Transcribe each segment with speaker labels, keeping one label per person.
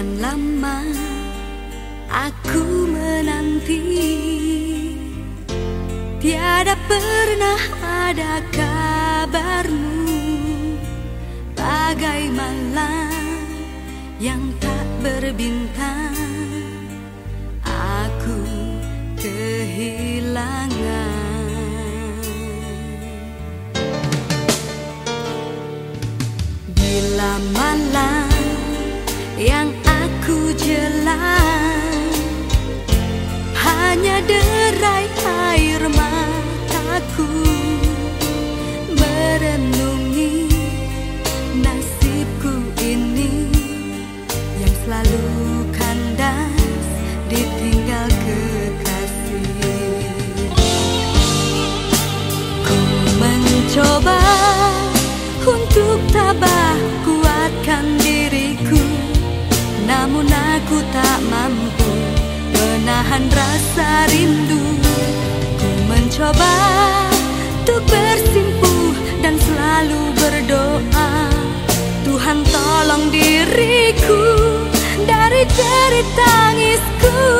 Speaker 1: Sekian lama aku menanti. Tiada pernah ada kabarmu. Bagai malam yang tak berbintang Aku kehilangan selalu kandas ditinggal kekasih. Ku mencoba untuk tabah kuatkan diriku namun aku tak mampu menahan rasa rindu. Ku mencoba untuk bersimpuh tangisku Jangan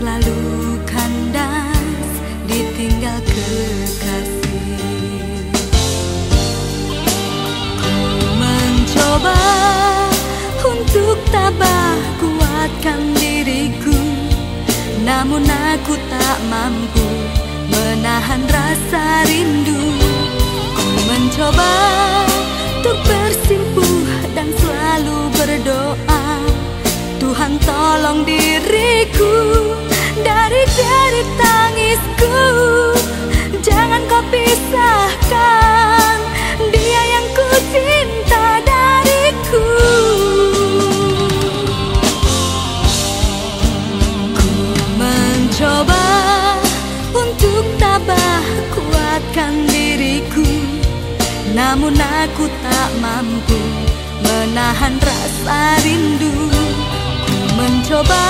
Speaker 1: selalu kandas ditinggal kekasih. Ku mencoba untuk tabah kuatkan diriku Namun aku tak mampu menahan rasa rindu. Ku mencoba untuk bersimpuh tabah kuatkan diriku Namun aku tak mampu menahan rasa rindu. Ku mencoba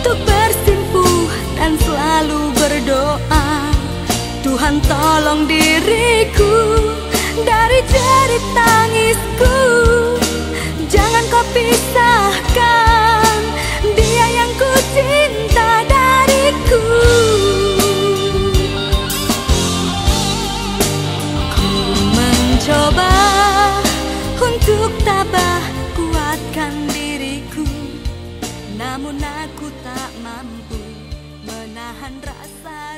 Speaker 1: untuk bersimpuh dan selalu berdoa Tuhan tolong diriku dari jerit tangisku. Jangan kau pisahkan Namun aku tak mampu menahan rasa